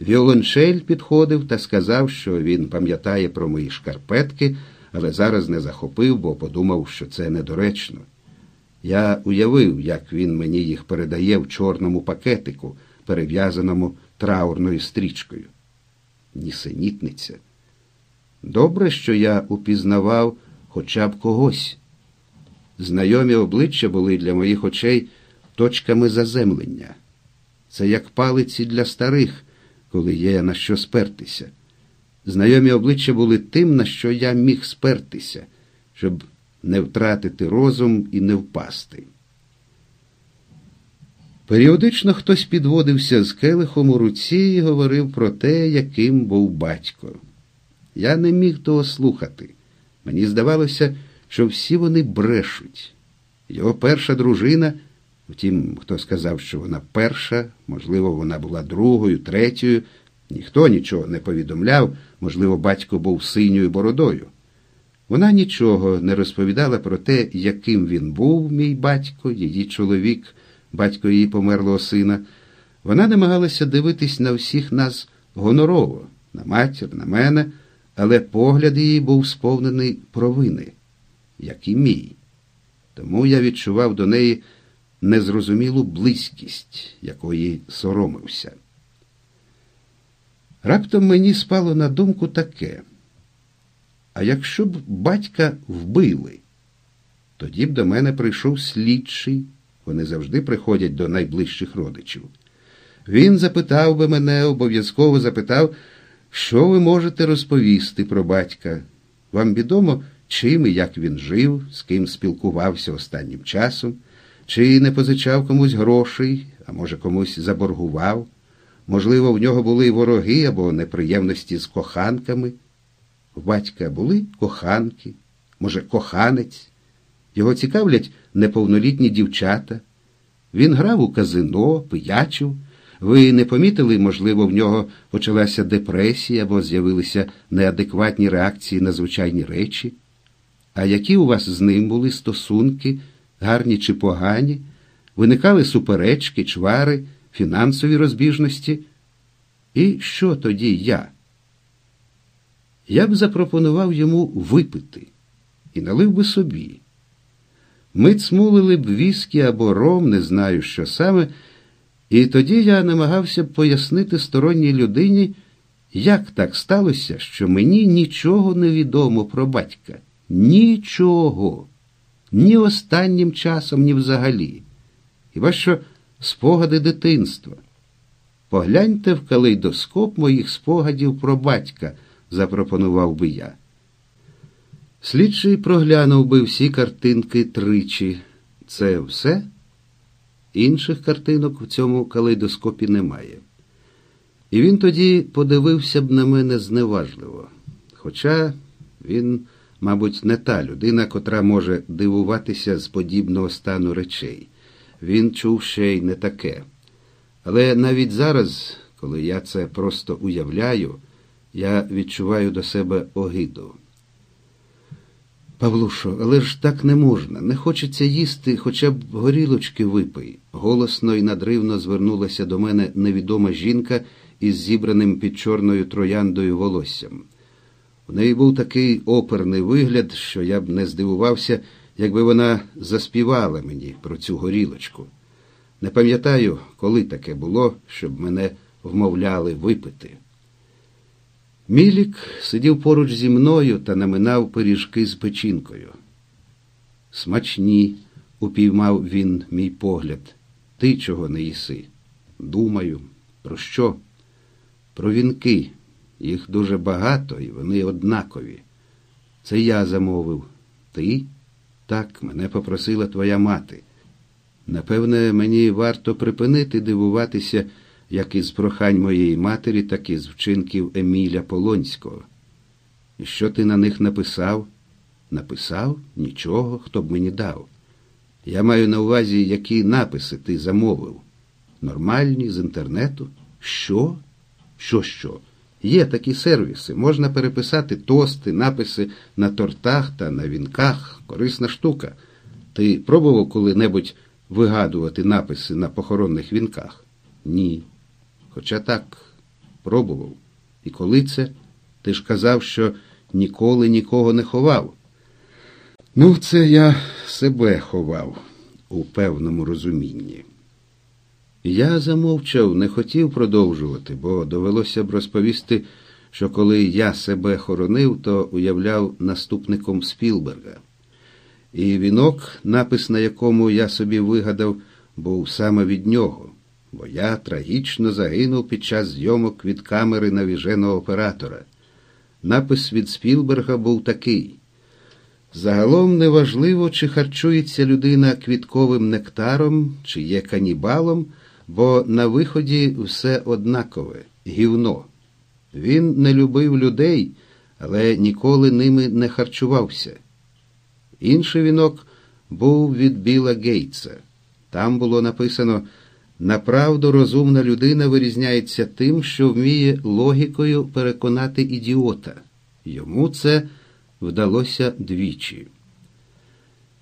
Віолончель підходив та сказав, що він пам'ятає про мої шкарпетки, але зараз не захопив, бо подумав, що це недоречно. Я уявив, як він мені їх передає в чорному пакетику, перев'язаному траурною стрічкою. Нісенітниця. Добре, що я упізнавав хоча б когось. Знайомі обличчя були для моїх очей точками заземлення. Це як палиці для старих, коли є на що спертися. Знайомі обличчя були тим, на що я міг спертися, щоб не втратити розум і не впасти. Періодично хтось підводився з келихом у руці і говорив про те, яким був батько. Я не міг того слухати. Мені здавалося, що всі вони брешуть. Його перша дружина, втім, хто сказав, що вона перша, можливо, вона була другою, третьою, ніхто нічого не повідомляв, можливо, батько був синьою бородою. Вона нічого не розповідала про те, яким він був, мій батько, її чоловік, батько її померлого сина. Вона намагалася дивитись на всіх нас гонорово, на матір, на мене, але погляд її був сповнений провини, як і мій. Тому я відчував до неї незрозумілу близькість, якої соромився. Раптом мені спало на думку таке. А якщо б батька вбили, тоді б до мене прийшов слідчий, вони завжди приходять до найближчих родичів. Він запитав би мене, обов'язково запитав, що ви можете розповісти про батька. Вам відомо, чим і як він жив, з ким спілкувався останнім часом, чи не позичав комусь грошей, а може, комусь заборгував. Можливо, в нього були вороги або неприємності з коханками. В батька були коханки, може, коханець. Його цікавлять неповнолітні дівчата. Він грав у казино, пиячив. Ви не помітили, можливо, в нього почалася депресія або з'явилися неадекватні реакції на звичайні речі? А які у вас з ним були стосунки, гарні чи погані? Виникали суперечки, чвари, фінансові розбіжності? І що тоді я? Я б запропонував йому випити і налив би собі. Ми цмулили б віскі або ром, не знаю, що саме, і тоді я намагався б пояснити сторонній людині, як так сталося, що мені нічого не відомо про батька. Нічого. Ні останнім часом, ні взагалі. Хіба що спогади дитинства. Погляньте в калейдоскоп моїх спогадів про батька запропонував би я. Слідчий проглянув би всі картинки тричі. Це все? Інших картинок в цьому калейдоскопі немає. І він тоді подивився б на мене зневажливо. Хоча він, мабуть, не та людина, котра може дивуватися з подібного стану речей. Він чув ще й не таке. Але навіть зараз, коли я це просто уявляю, я відчуваю до себе огиду. Павлушо, але ж так не можна. Не хочеться їсти, хоча б горілочки випий. Голосно і надривно звернулася до мене невідома жінка із зібраним під чорною трояндою волоссям. У неї був такий оперний вигляд, що я б не здивувався, якби вона заспівала мені про цю горілочку. Не пам'ятаю, коли таке було, щоб мене вмовляли випити. Мілік сидів поруч зі мною та наминав пиріжки з печінкою. Смачні, упіймав він мій погляд. Ти чого не їси? Думаю, про що? Про вінки. Їх дуже багато і вони однакові. Це я замовив. Ти? Так, мене попросила твоя мати. Напевне, мені варто припинити дивуватися як із прохань моєї матері, так і з вчинків Еміля Полонського. І що ти на них написав? Написав? Нічого, хто б мені дав. Я маю на увазі, які написи ти замовив. Нормальні, з інтернету? Що? Що, що? Є такі сервіси. Можна переписати тости, написи на тортах та на вінках. Корисна штука. Ти пробував коли-небудь вигадувати написи на похоронних вінках? Ні. Хоча так пробував. І коли це? Ти ж казав, що ніколи нікого не ховав. Ну, це я себе ховав у певному розумінні. Я замовчав, не хотів продовжувати, бо довелося б розповісти, що коли я себе хоронив, то уявляв наступником Спілберга. І вінок, напис на якому я собі вигадав, був саме від нього, бо я трагічно загинув під час зйомок від камери навіженого оператора. Напис від Спілберга був такий. Загалом неважливо, чи харчується людина квітковим нектаром, чи є канібалом, бо на виході все однакове гівно. Він не любив людей, але ніколи ними не харчувався. Інший вінок був від Біла Гейтса. Там було написано Направду розумна людина вирізняється тим, що вміє логікою переконати ідіота. Йому це вдалося двічі.